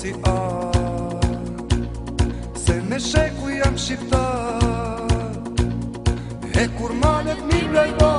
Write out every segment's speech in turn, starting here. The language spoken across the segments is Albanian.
si art Se me sheku jam shqiptar E kur malet mi blajbo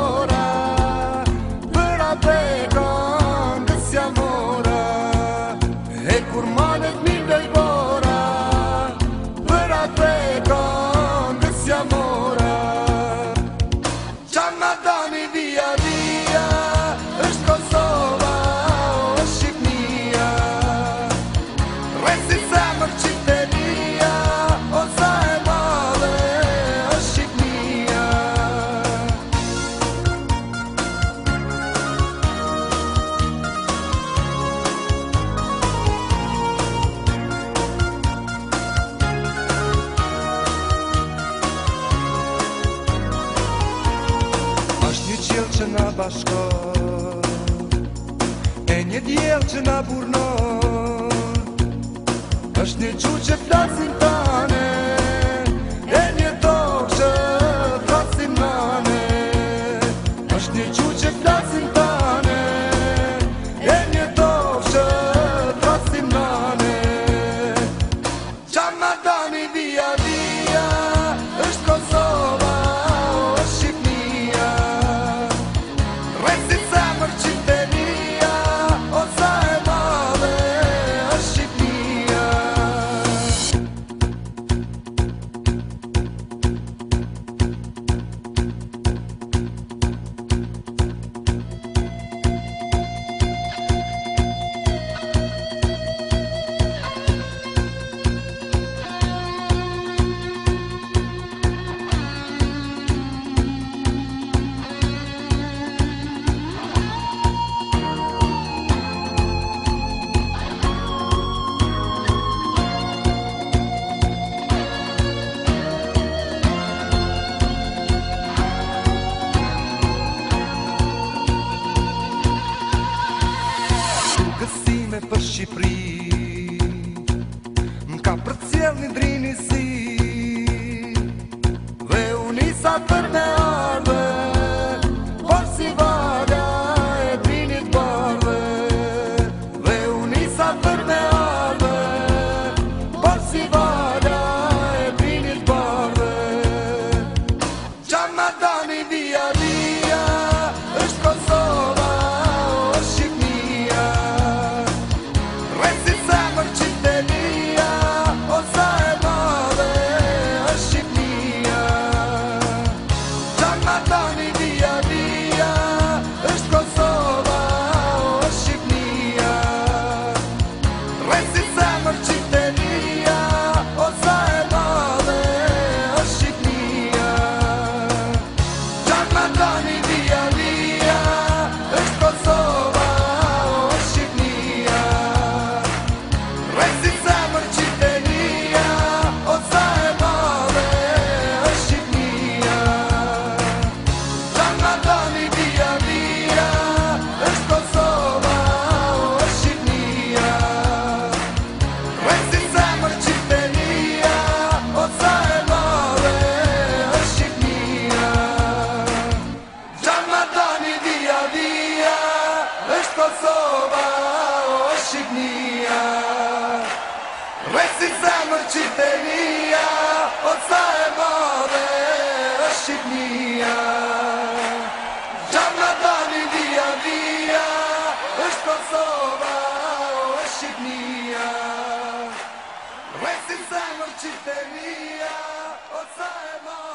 qil që na bashko E një djel që na burno është një që që flasin të kuptime për Shqipëri M'ka ka për cjell një drini si Dhe unisa për me Već samo čitenija od saje more rašitnija Džavna dani dija dija što sova rašitnija Već samo čitenija od saje more